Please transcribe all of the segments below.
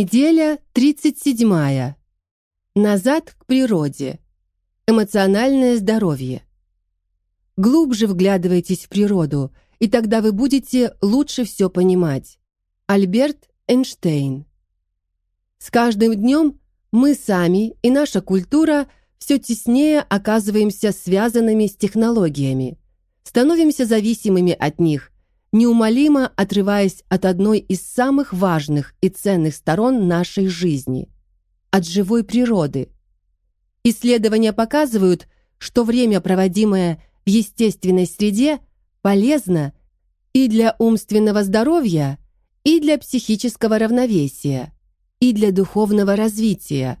Неделя 37. Назад к природе. Эмоциональное здоровье. Глубже вглядывайтесь в природу, и тогда вы будете лучше все понимать. Альберт Эйнштейн. С каждым днем мы сами и наша культура все теснее оказываемся связанными с технологиями, становимся зависимыми от них неумолимо отрываясь от одной из самых важных и ценных сторон нашей жизни – от живой природы. Исследования показывают, что время, проводимое в естественной среде, полезно и для умственного здоровья, и для психического равновесия, и для духовного развития.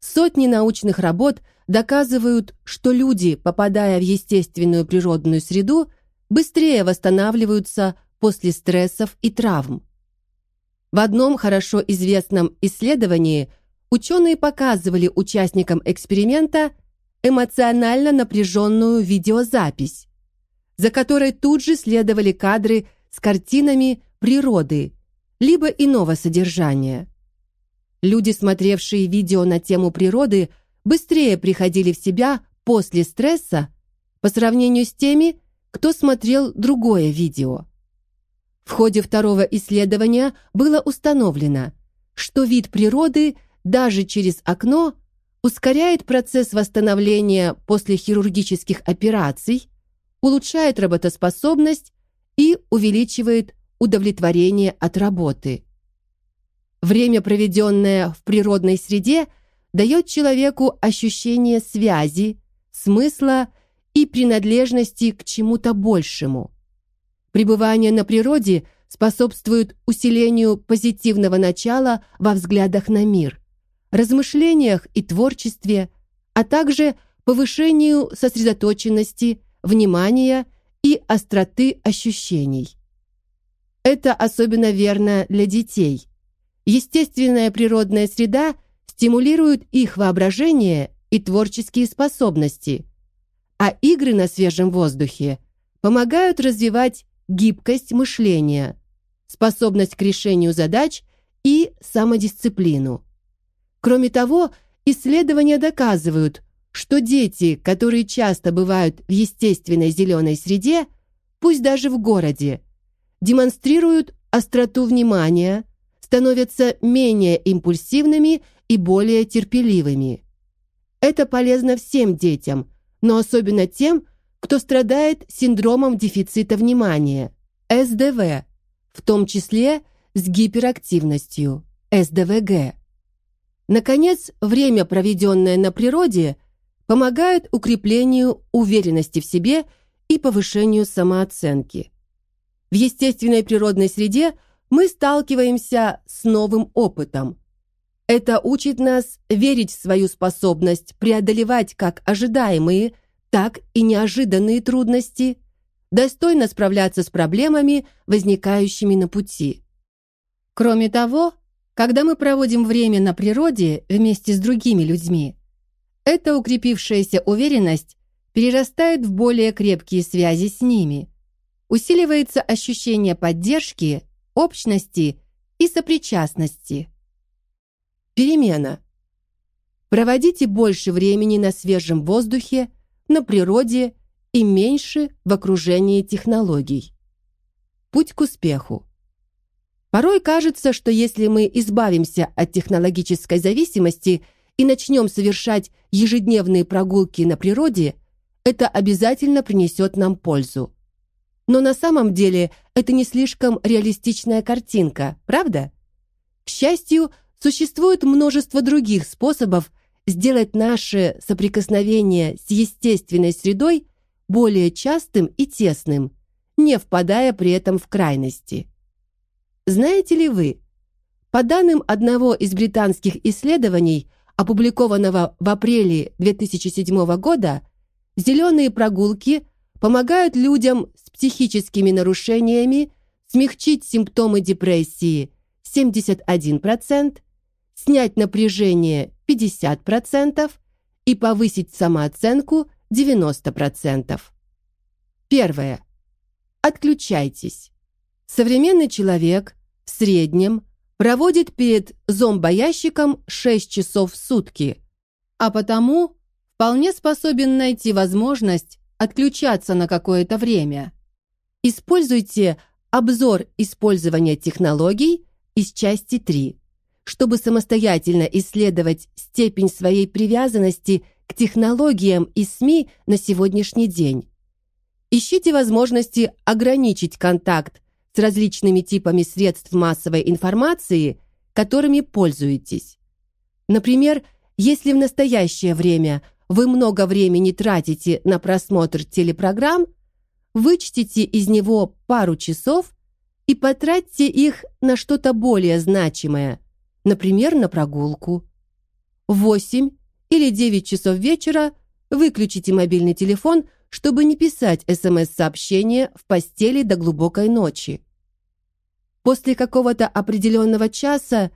Сотни научных работ доказывают, что люди, попадая в естественную природную среду, быстрее восстанавливаются после стрессов и травм. В одном хорошо известном исследовании ученые показывали участникам эксперимента эмоционально напряженную видеозапись, за которой тут же следовали кадры с картинами природы либо иного содержания. Люди, смотревшие видео на тему природы, быстрее приходили в себя после стресса по сравнению с теми, кто смотрел другое видео. В ходе второго исследования было установлено, что вид природы даже через окно ускоряет процесс восстановления после хирургических операций, улучшает работоспособность и увеличивает удовлетворение от работы. Время, проведенное в природной среде, дает человеку ощущение связи, смысла и принадлежности к чему-то большему. Пребывание на природе способствует усилению позитивного начала во взглядах на мир, размышлениях и творчестве, а также повышению сосредоточенности, внимания и остроты ощущений. Это особенно верно для детей. Естественная природная среда стимулирует их воображение и творческие способности – а игры на свежем воздухе помогают развивать гибкость мышления, способность к решению задач и самодисциплину. Кроме того, исследования доказывают, что дети, которые часто бывают в естественной зеленой среде, пусть даже в городе, демонстрируют остроту внимания, становятся менее импульсивными и более терпеливыми. Это полезно всем детям – но особенно тем, кто страдает синдромом дефицита внимания, СДВ, в том числе с гиперактивностью, СДВГ. Наконец, время, проведенное на природе, помогает укреплению уверенности в себе и повышению самооценки. В естественной природной среде мы сталкиваемся с новым опытом. Это учит нас верить в свою способность преодолевать как ожидаемые, так и неожиданные трудности, достойно справляться с проблемами, возникающими на пути. Кроме того, когда мы проводим время на природе вместе с другими людьми, эта укрепившаяся уверенность перерастает в более крепкие связи с ними, усиливается ощущение поддержки, общности и сопричастности. Перемена. Проводите больше времени на свежем воздухе, на природе и меньше в окружении технологий. Путь к успеху. Порой кажется, что если мы избавимся от технологической зависимости и начнем совершать ежедневные прогулки на природе, это обязательно принесет нам пользу. Но на самом деле это не слишком реалистичная картинка, правда? К счастью, Существует множество других способов сделать наше соприкосновение с естественной средой более частым и тесным, не впадая при этом в крайности. Знаете ли вы, по данным одного из британских исследований, опубликованного в апреле 2007 года, зеленые прогулки помогают людям с психическими нарушениями смягчить симптомы депрессии 71%, снять напряжение 50% и повысить самооценку 90%. Первое. Отключайтесь. Современный человек в среднем проводит перед зомбоящиком 6 часов в сутки, а потому вполне способен найти возможность отключаться на какое-то время. Используйте обзор использования технологий из части 3, чтобы самостоятельно исследовать степень своей привязанности к технологиям и СМИ на сегодняшний день. Ищите возможности ограничить контакт с различными типами средств массовой информации, которыми пользуетесь. Например, если в настоящее время вы много времени тратите на просмотр телепрограмм, вычтите из него пару часов и потратьте их на что-то более значимое, например, на прогулку. В 8 или 9 часов вечера выключите мобильный телефон, чтобы не писать СМС-сообщения в постели до глубокой ночи. После какого-то определенного часа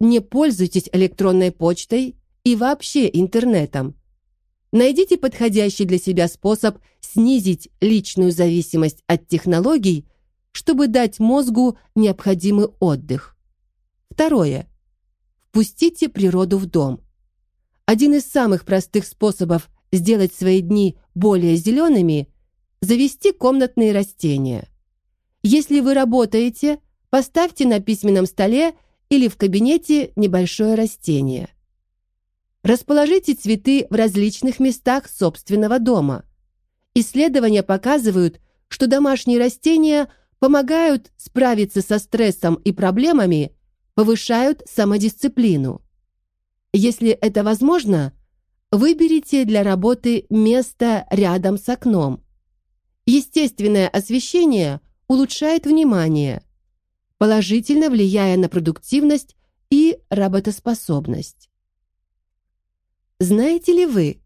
не пользуйтесь электронной почтой и вообще интернетом. Найдите подходящий для себя способ снизить личную зависимость от технологий, чтобы дать мозгу необходимый отдых. Второе. Впустите природу в дом. Один из самых простых способов сделать свои дни более зелеными – завести комнатные растения. Если вы работаете, поставьте на письменном столе или в кабинете небольшое растение. Расположите цветы в различных местах собственного дома. Исследования показывают, что домашние растения помогают справиться со стрессом и проблемами, повышают самодисциплину. Если это возможно, выберите для работы место рядом с окном. Естественное освещение улучшает внимание, положительно влияя на продуктивность и работоспособность. Знаете ли вы,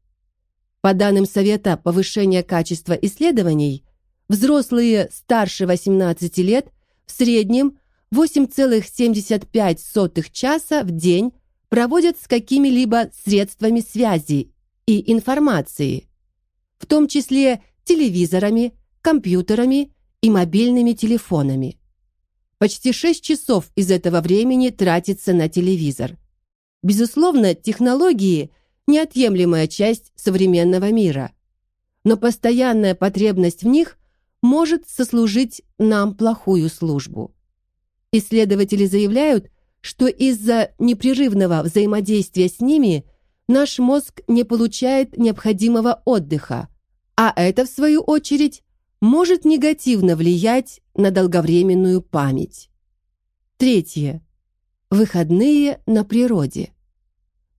по данным Совета повышения качества исследований, взрослые старше 18 лет в среднем 8,75 часа в день проводят с какими-либо средствами связи и информации, в том числе телевизорами, компьютерами и мобильными телефонами. Почти 6 часов из этого времени тратится на телевизор. Безусловно, технологии неотъемлемая часть современного мира. Но постоянная потребность в них может сослужить нам плохую службу. Исследователи заявляют, что из-за непрерывного взаимодействия с ними наш мозг не получает необходимого отдыха, а это, в свою очередь, может негативно влиять на долговременную память. Третье. Выходные на природе.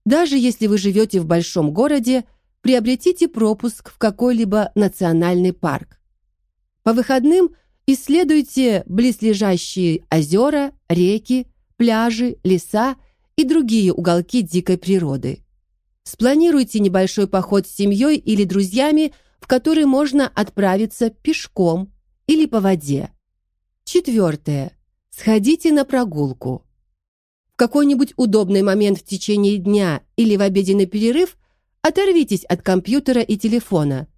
Даже если вы живете в большом городе, приобретите пропуск в какой-либо национальный парк. По выходным исследуйте близлежащие озера, реки, пляжи, леса и другие уголки дикой природы. Спланируйте небольшой поход с семьей или друзьями, в который можно отправиться пешком или по воде. Четвертое. Сходите на прогулку какой-нибудь удобный момент в течение дня или в обеденный перерыв оторвитесь от компьютера и телефона.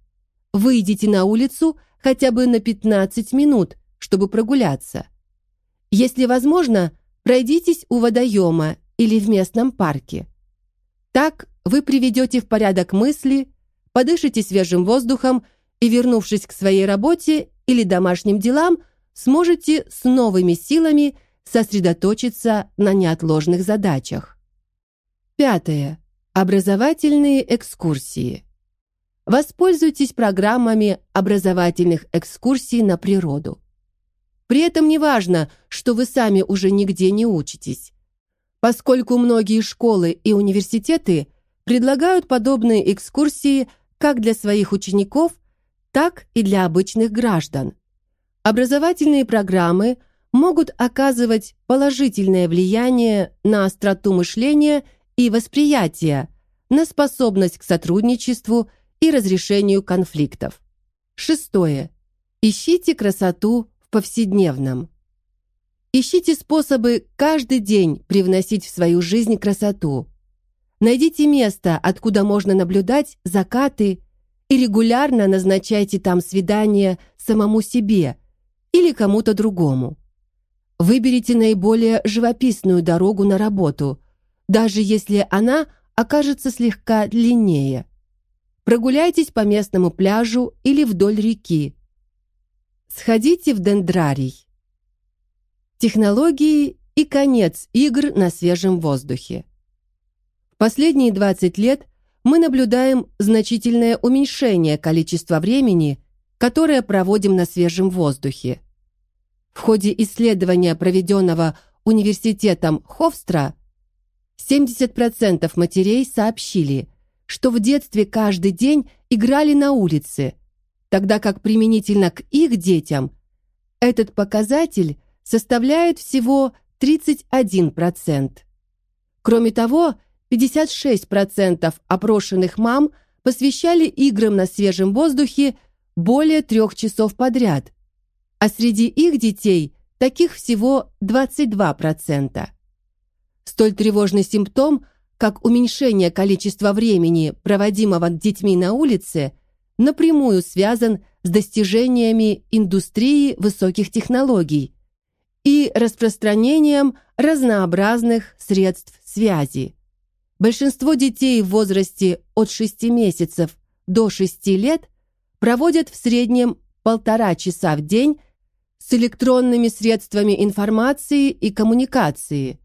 Выйдите на улицу хотя бы на 15 минут, чтобы прогуляться. Если возможно, пройдитесь у водоема или в местном парке. Так вы приведете в порядок мысли, подышите свежим воздухом и, вернувшись к своей работе или домашним делам, сможете с новыми силами сосредоточиться на неотложных задачах. Пятое. Образовательные экскурсии. Воспользуйтесь программами образовательных экскурсий на природу. При этом не важно, что вы сами уже нигде не учитесь, поскольку многие школы и университеты предлагают подобные экскурсии как для своих учеников, так и для обычных граждан. Образовательные программы – могут оказывать положительное влияние на остроту мышления и восприятия, на способность к сотрудничеству и разрешению конфликтов. Шестое. Ищите красоту в повседневном. Ищите способы каждый день привносить в свою жизнь красоту. Найдите место, откуда можно наблюдать закаты, и регулярно назначайте там свидание самому себе или кому-то другому. Выберите наиболее живописную дорогу на работу, даже если она окажется слегка длиннее. Прогуляйтесь по местному пляжу или вдоль реки. Сходите в дендрарий. Технологии и конец игр на свежем воздухе. В последние 20 лет мы наблюдаем значительное уменьшение количества времени, которое проводим на свежем воздухе. В ходе исследования, проведенного университетом Хофстра, 70% матерей сообщили, что в детстве каждый день играли на улице, тогда как применительно к их детям этот показатель составляет всего 31%. Кроме того, 56% опрошенных мам посвящали играм на свежем воздухе более трех часов подряд, а среди их детей таких всего 22%. Столь тревожный симптом, как уменьшение количества времени, проводимого детьми на улице, напрямую связан с достижениями индустрии высоких технологий и распространением разнообразных средств связи. Большинство детей в возрасте от 6 месяцев до 6 лет проводят в среднем полтора часа в день с электронными средствами информации и коммуникации,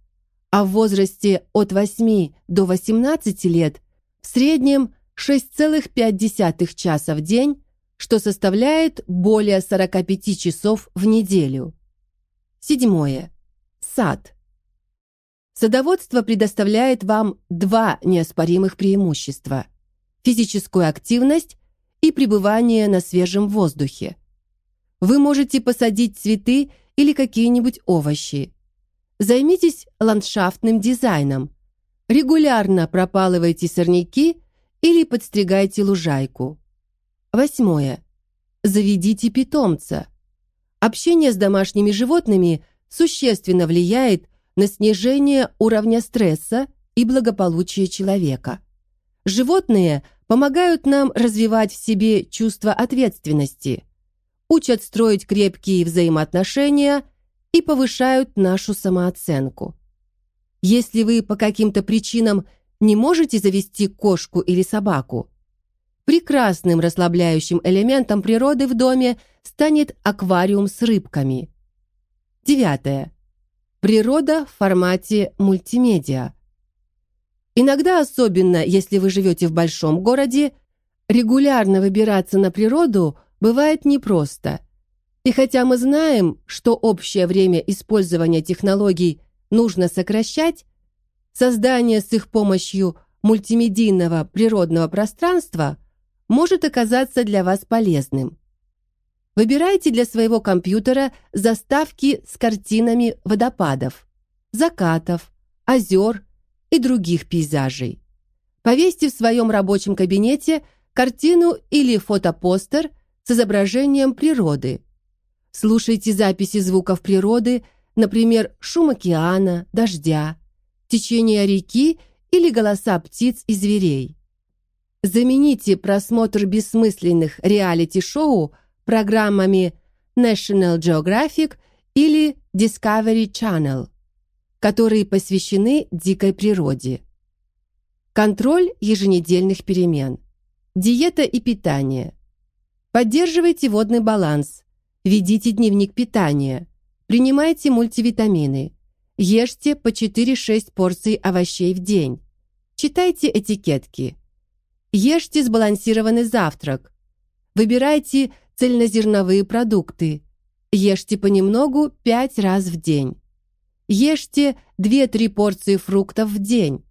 а в возрасте от 8 до 18 лет в среднем 6,5 часа в день, что составляет более 45 часов в неделю. Седьмое. Сад. Садоводство предоставляет вам два неоспоримых преимущества: физическую активность и пребывание на свежем воздухе. Вы можете посадить цветы или какие-нибудь овощи. Займитесь ландшафтным дизайном. Регулярно пропалывайте сорняки или подстригайте лужайку. Восьмое. Заведите питомца. Общение с домашними животными существенно влияет на снижение уровня стресса и благополучия человека. Животные помогают нам развивать в себе чувство ответственности, учат строить крепкие взаимоотношения и повышают нашу самооценку. Если вы по каким-то причинам не можете завести кошку или собаку, прекрасным расслабляющим элементом природы в доме станет аквариум с рыбками. Девятое. Природа в формате мультимедиа. Иногда, особенно если вы живете в большом городе, регулярно выбираться на природу бывает непросто. И хотя мы знаем, что общее время использования технологий нужно сокращать, создание с их помощью мультимедийного природного пространства может оказаться для вас полезным. Выбирайте для своего компьютера заставки с картинами водопадов, закатов, озер и других пейзажей. Повесьте в своем рабочем кабинете картину или фотопостер с изображением природы. Слушайте записи звуков природы, например, шум океана, дождя, течение реки или голоса птиц и зверей. Замените просмотр бессмысленных реалити-шоу программами National Geographic или Discovery Channel, которые посвящены дикой природе. Контроль еженедельных перемен. Диета и питание. Поддерживайте водный баланс. Ведите дневник питания. Принимайте мультивитамины. Ешьте по 4-6 порций овощей в день. Читайте этикетки. Ешьте сбалансированный завтрак. Выбирайте цельнозерновые продукты. Ешьте понемногу 5 раз в день. Ешьте 2-3 порции фруктов в день.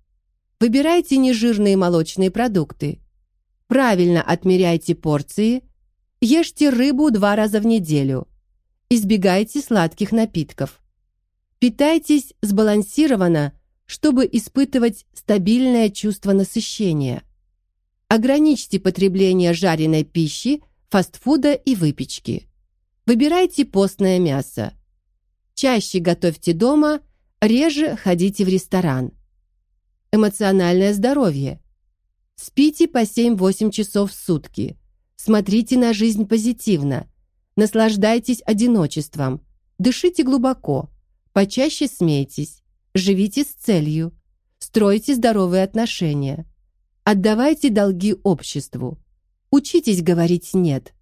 Выбирайте нежирные молочные продукты. Правильно отмеряйте порции. Ешьте рыбу два раза в неделю. Избегайте сладких напитков. Питайтесь сбалансированно, чтобы испытывать стабильное чувство насыщения. Ограничьте потребление жареной пищи фастфуда и выпечки. Выбирайте постное мясо. Чаще готовьте дома, реже ходите в ресторан. Эмоциональное здоровье. Спите по 7-8 часов в сутки. Смотрите на жизнь позитивно. Наслаждайтесь одиночеством. Дышите глубоко. Почаще смейтесь, живите с целью, стройте здоровые отношения, отдавайте долги обществу, учитесь говорить «нет».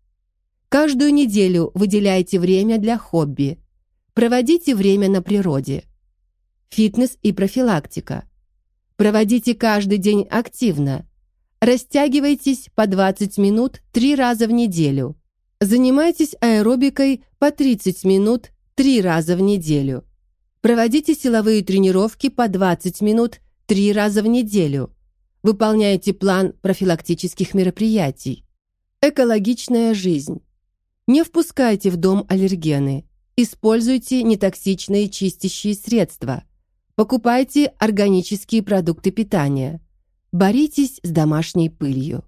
Каждую неделю выделяйте время для хобби, проводите время на природе. Фитнес и профилактика. Проводите каждый день активно. Растягивайтесь по 20 минут 3 раза в неделю. Занимайтесь аэробикой по 30 минут 3 раза в неделю. Проводите силовые тренировки по 20 минут 3 раза в неделю. Выполняйте план профилактических мероприятий. Экологичная жизнь. Не впускайте в дом аллергены. Используйте нетоксичные чистящие средства. Покупайте органические продукты питания. Боритесь с домашней пылью.